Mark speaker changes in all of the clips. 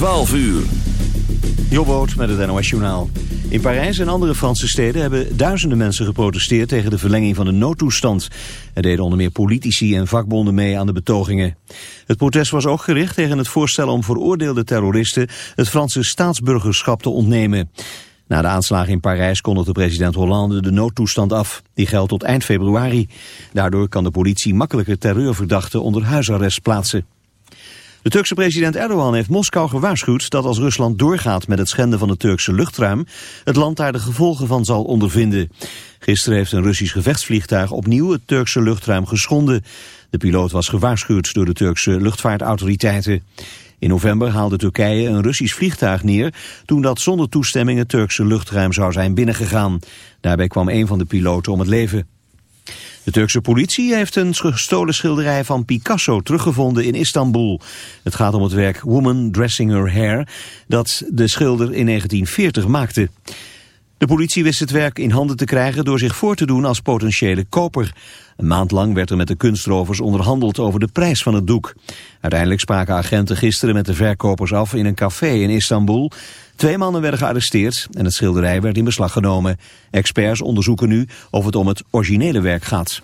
Speaker 1: 12 uur.
Speaker 2: Jobboot met het NOS Journaal. In Parijs en andere Franse steden hebben duizenden mensen geprotesteerd tegen de verlenging van de noodtoestand. Er deden onder meer politici en vakbonden mee aan de betogingen. Het protest was ook gericht tegen het voorstel om veroordeelde terroristen het Franse staatsburgerschap te ontnemen. Na de aanslagen in Parijs kondigde president Hollande de noodtoestand af. Die geldt tot eind februari. Daardoor kan de politie makkelijker terreurverdachten onder huisarrest plaatsen. De Turkse president Erdogan heeft Moskou gewaarschuwd dat als Rusland doorgaat met het schenden van het Turkse luchtruim, het land daar de gevolgen van zal ondervinden. Gisteren heeft een Russisch gevechtsvliegtuig opnieuw het Turkse luchtruim geschonden. De piloot was gewaarschuwd door de Turkse luchtvaartautoriteiten. In november haalde Turkije een Russisch vliegtuig neer toen dat zonder toestemming het Turkse luchtruim zou zijn binnengegaan. Daarbij kwam een van de piloten om het leven. De Turkse politie heeft een gestolen schilderij van Picasso teruggevonden in Istanbul. Het gaat om het werk Woman Dressing Her Hair dat de schilder in 1940 maakte. De politie wist het werk in handen te krijgen door zich voor te doen als potentiële koper. Een maand lang werd er met de kunstrovers onderhandeld over de prijs van het doek. Uiteindelijk spraken agenten gisteren met de verkopers af in een café in Istanbul. Twee mannen werden gearresteerd en het schilderij werd in beslag genomen. Experts onderzoeken nu of het om het originele werk gaat.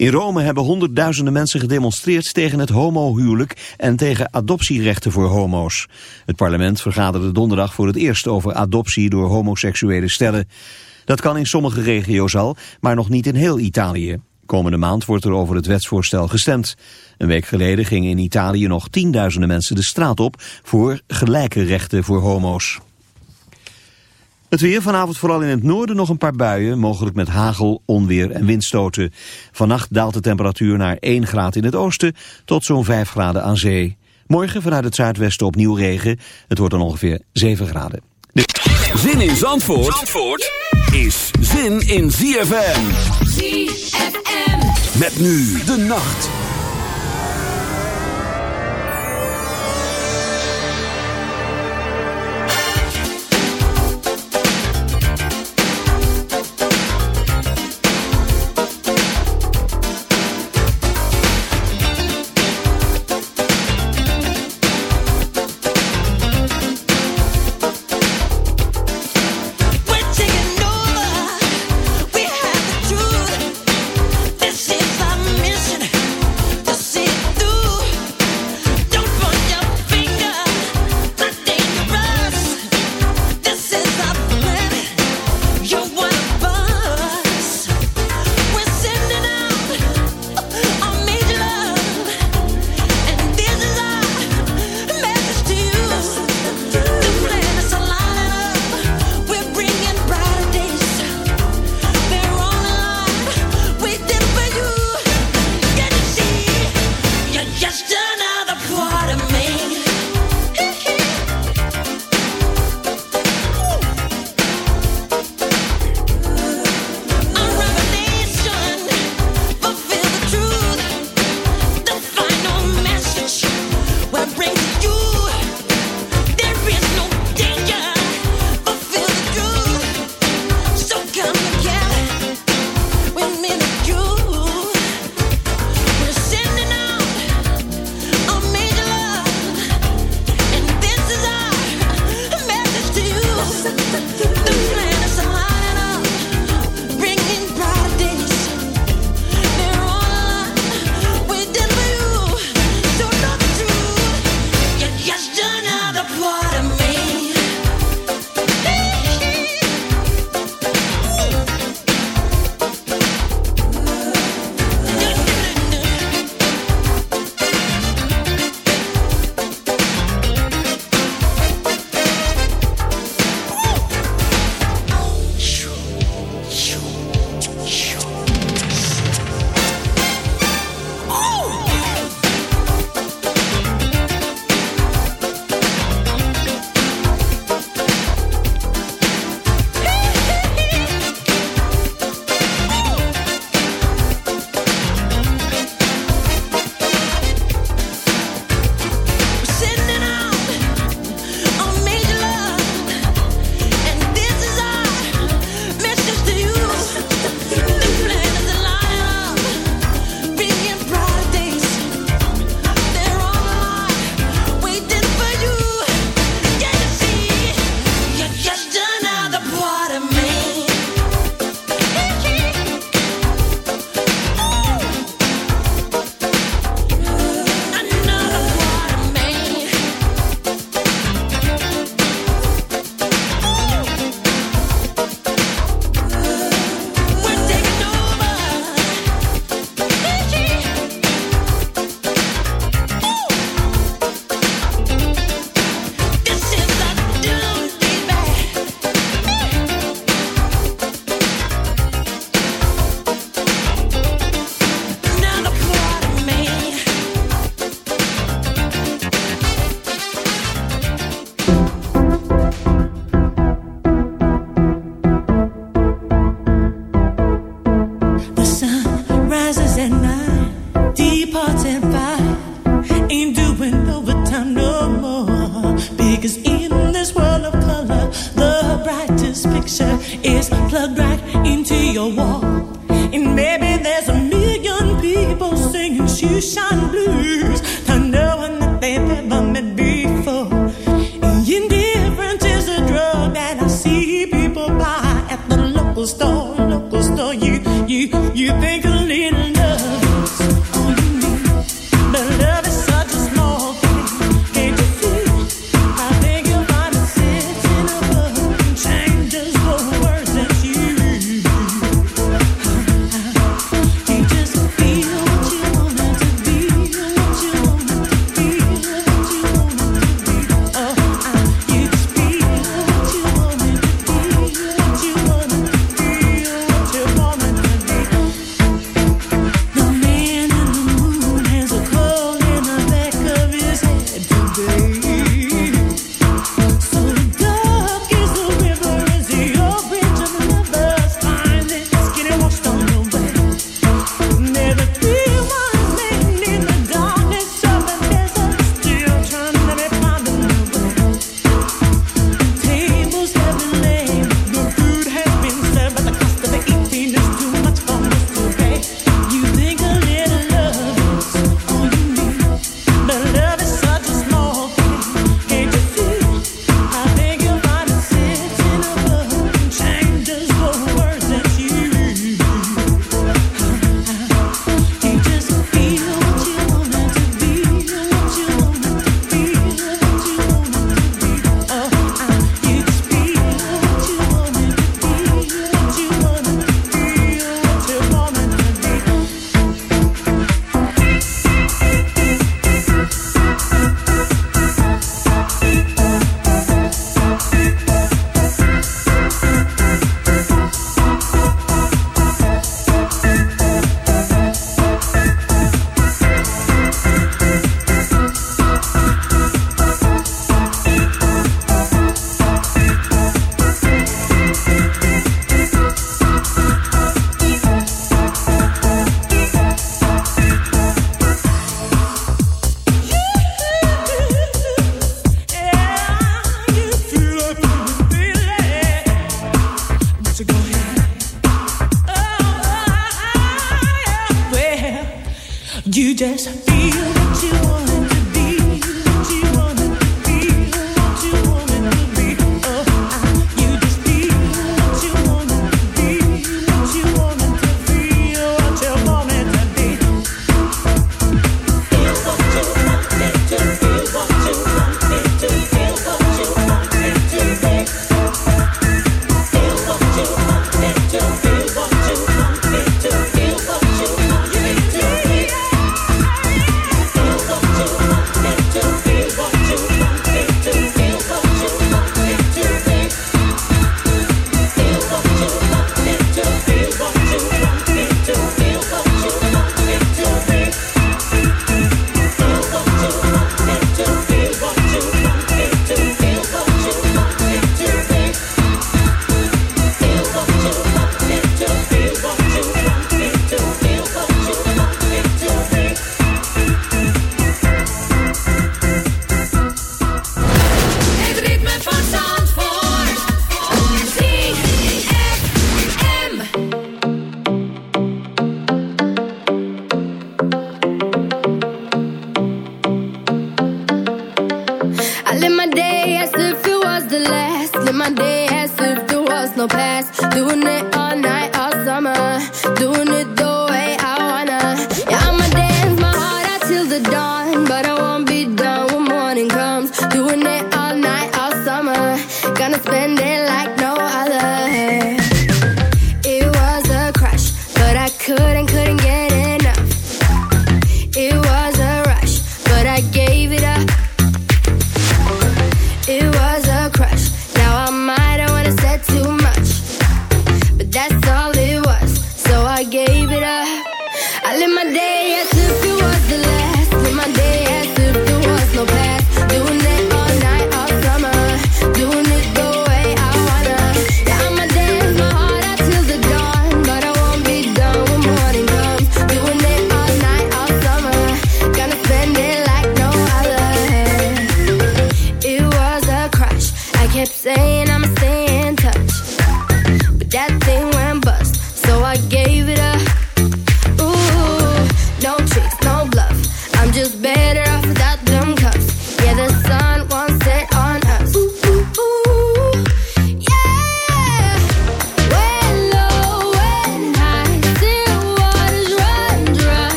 Speaker 2: In Rome hebben honderdduizenden mensen gedemonstreerd tegen het homohuwelijk en tegen adoptierechten voor homo's. Het parlement vergaderde donderdag voor het eerst over adoptie door homoseksuele stellen. Dat kan in sommige regio's al, maar nog niet in heel Italië. Komende maand wordt er over het wetsvoorstel gestemd. Een week geleden gingen in Italië nog tienduizenden mensen de straat op voor gelijke rechten voor homo's. Het weer vanavond vooral in het noorden nog een paar buien, mogelijk met hagel, onweer en windstoten. Vannacht daalt de temperatuur naar 1 graad in het oosten tot zo'n 5 graden aan zee. Morgen vanuit het zuidwesten opnieuw regen. Het wordt dan ongeveer 7 graden.
Speaker 1: Zin in Zandvoort, Zandvoort is zin in ZFM.
Speaker 3: ZFM.
Speaker 1: Met nu de nacht.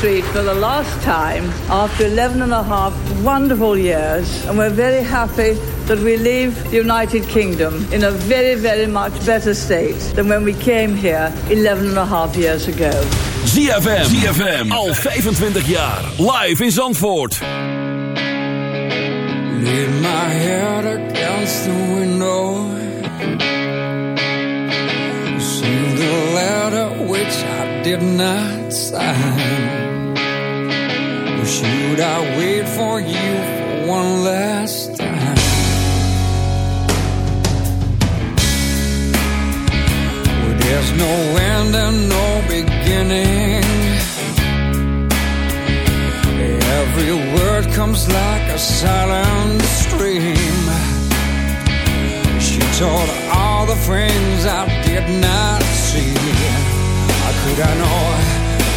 Speaker 4: Street for the last time after 11 and a half wonderful years, and we're very happy that we leave the United Kingdom in a very, very much better state than when we came here 11 and a half years ago.
Speaker 1: ZFM, ZFM, al 25 jaar, live in Zandvoort.
Speaker 5: My head against the window. See the letter which I did not sign should I wait for you for one last time? There's no end and no beginning. Every word comes like a silent stream. She told all the friends I did not see. How could I know?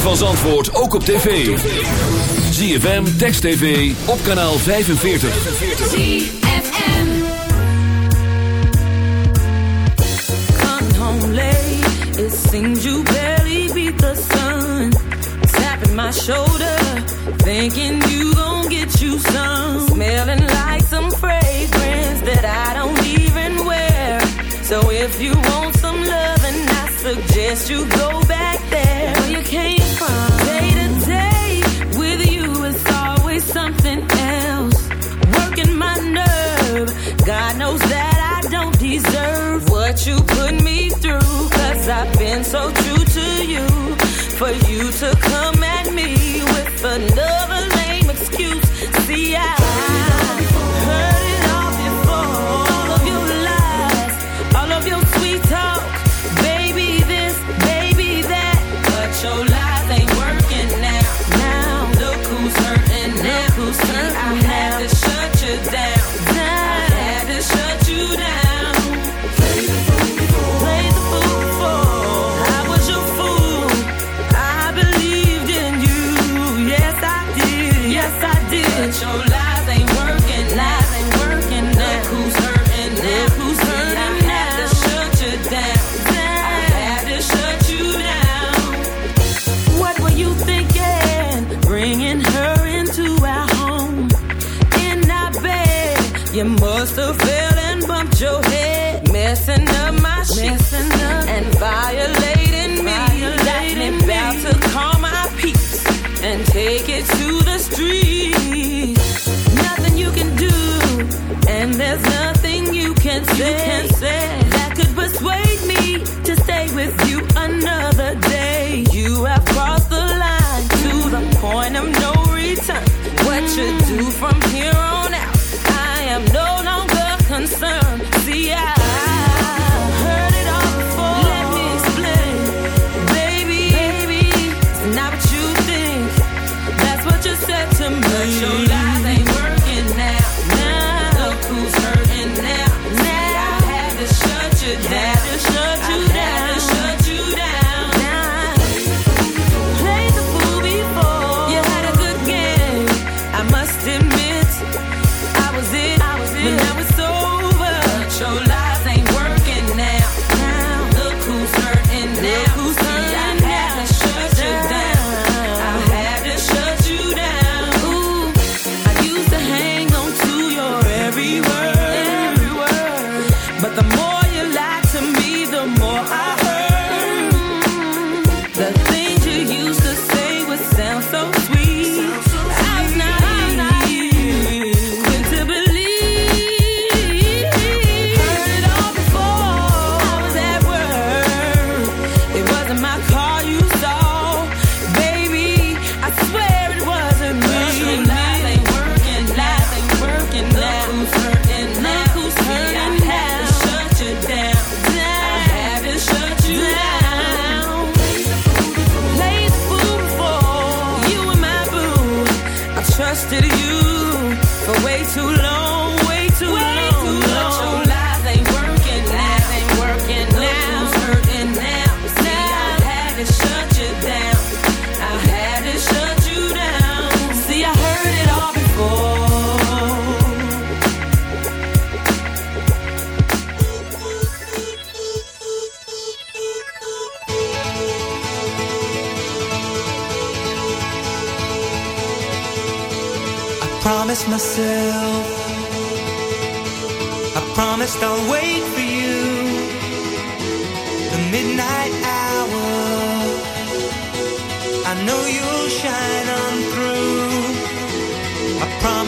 Speaker 1: van Zandvoort ook op tv. ZFM, Text TV, op kanaal 45.
Speaker 6: ZFM
Speaker 7: Come home late, it you barely beat the sun. Tapping my shoulder, thinking you gon' get you some. Smelling like some fragrance that I don't even wear. So if you want some loving, I suggest you go back.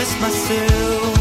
Speaker 8: Promised myself,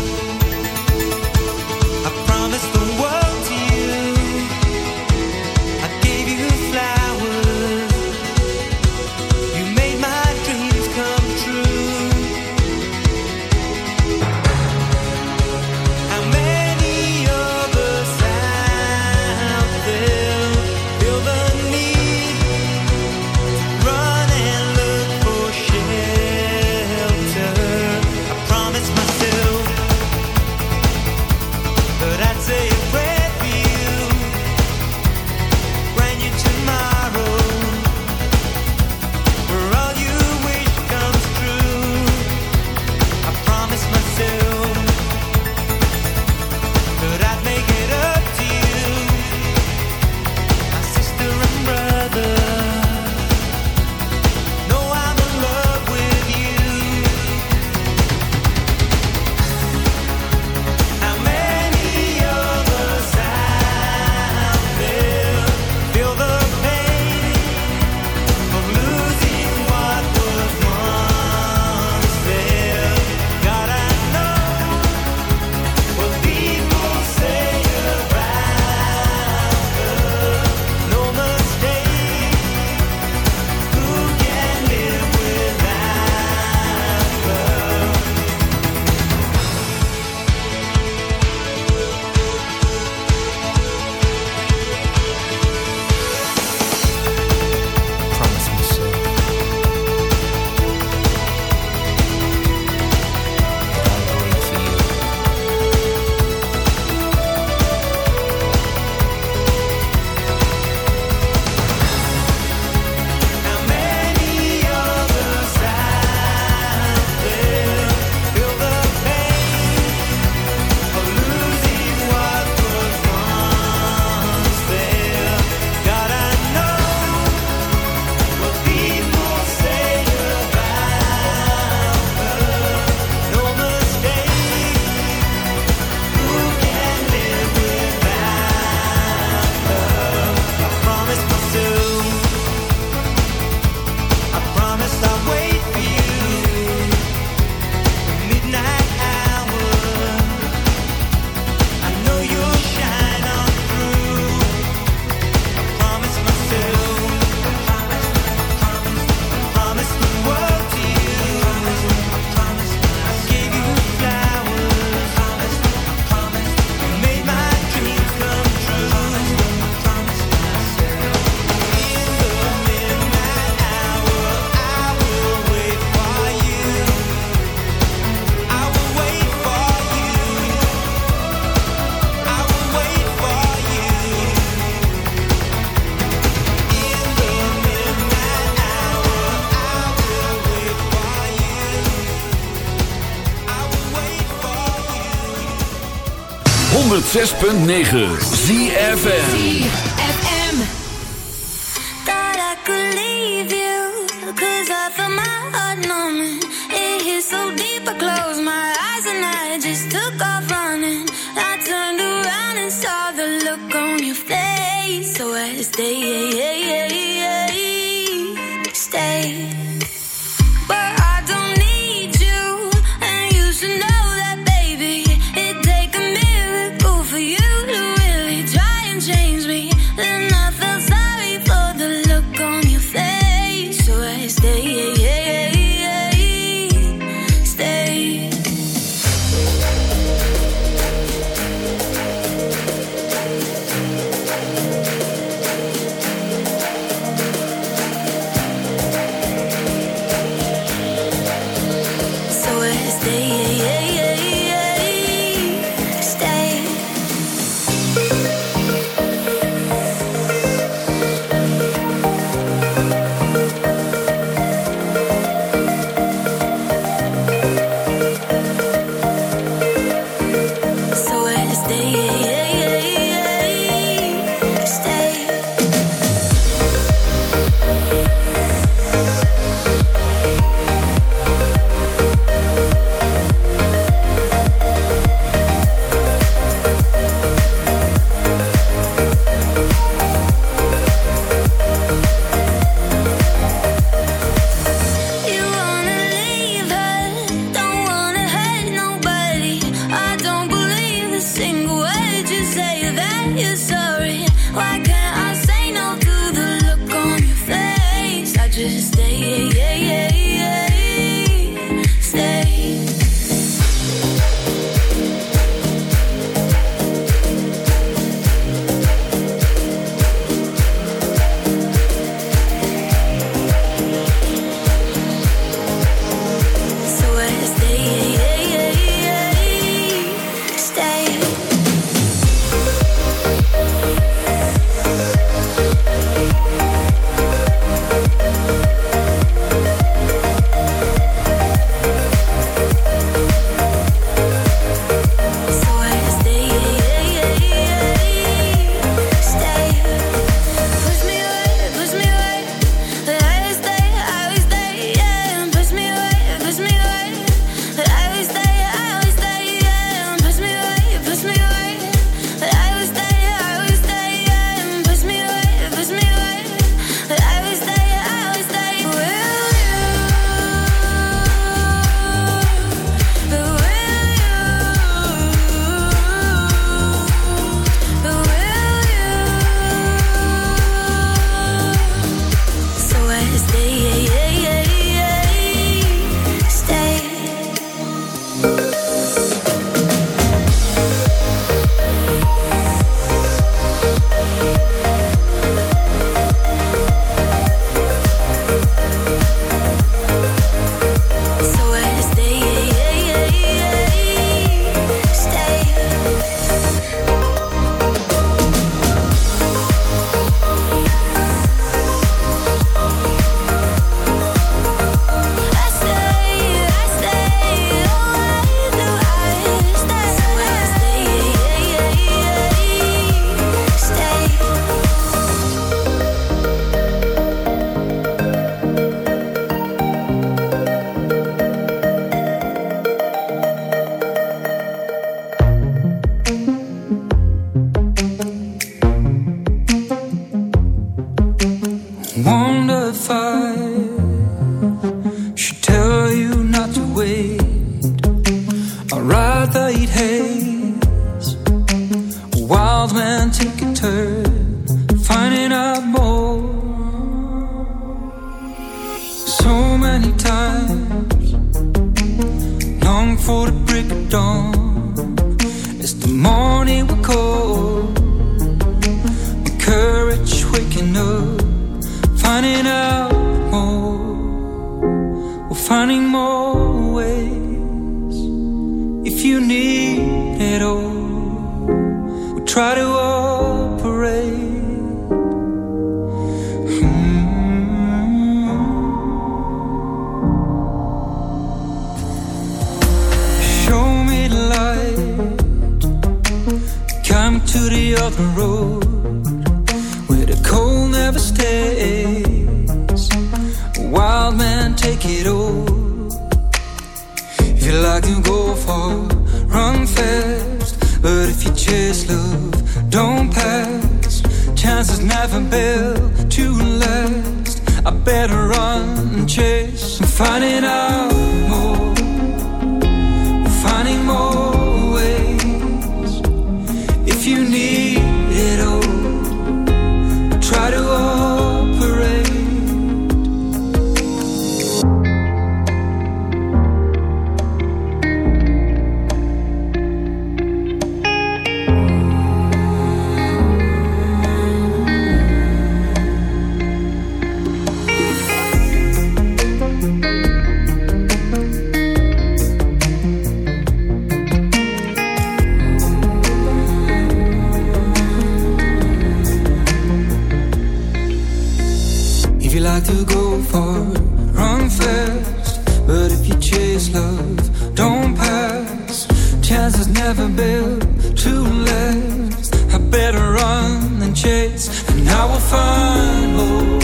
Speaker 8: 106.9 ZFN to
Speaker 5: go far, run fast. But if you chase love, don't pass. Chances never built to last. I better run than chase, and I will find more.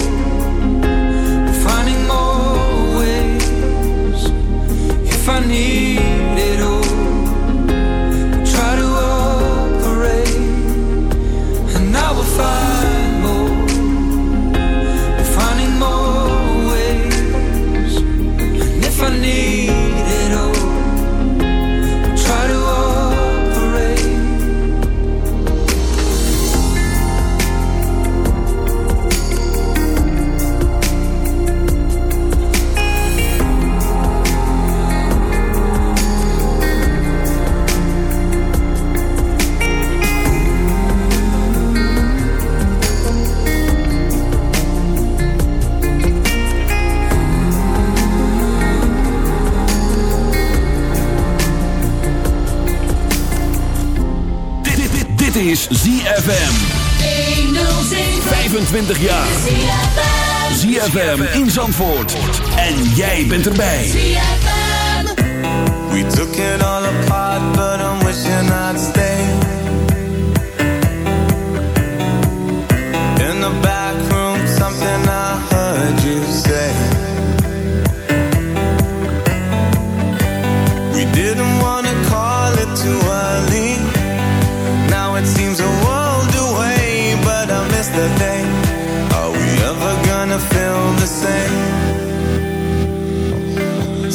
Speaker 5: Finding more ways if I need.
Speaker 1: ZFM. 25 jaar. ZFM in Zandvoort. En jij bent erbij.
Speaker 9: We took it all apart, but I'm wishing I'd stay.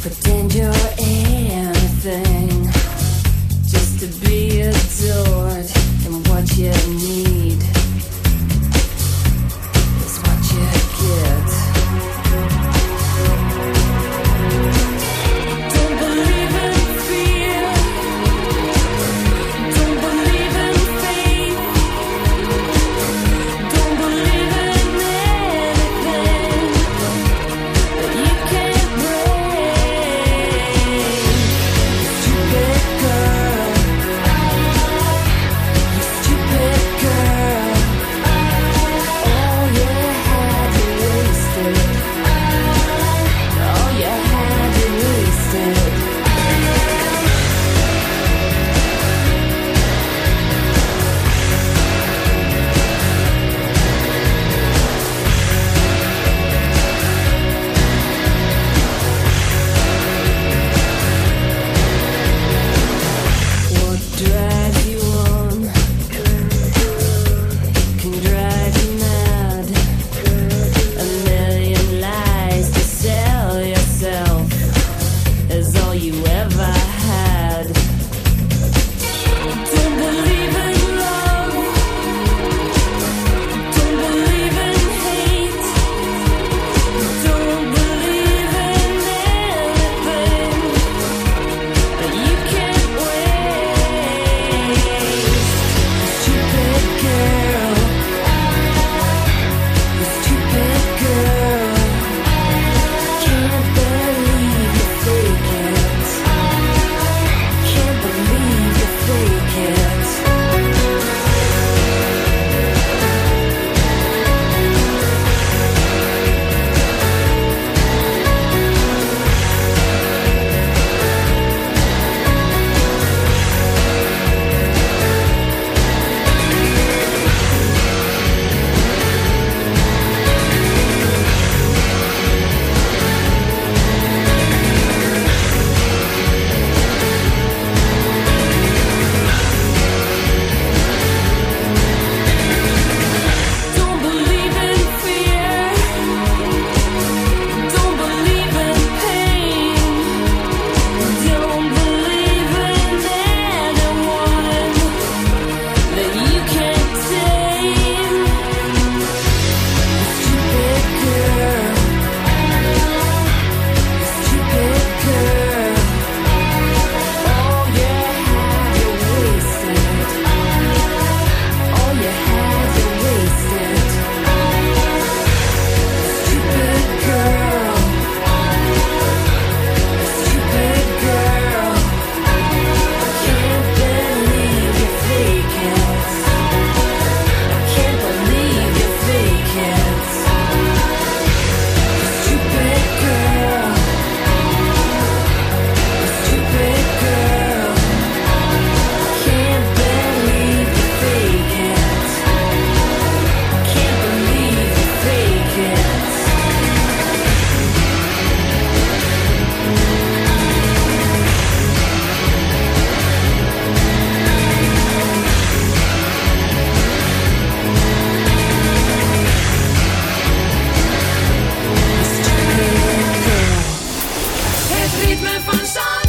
Speaker 10: Pretend you're ritme van zand.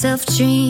Speaker 11: self dream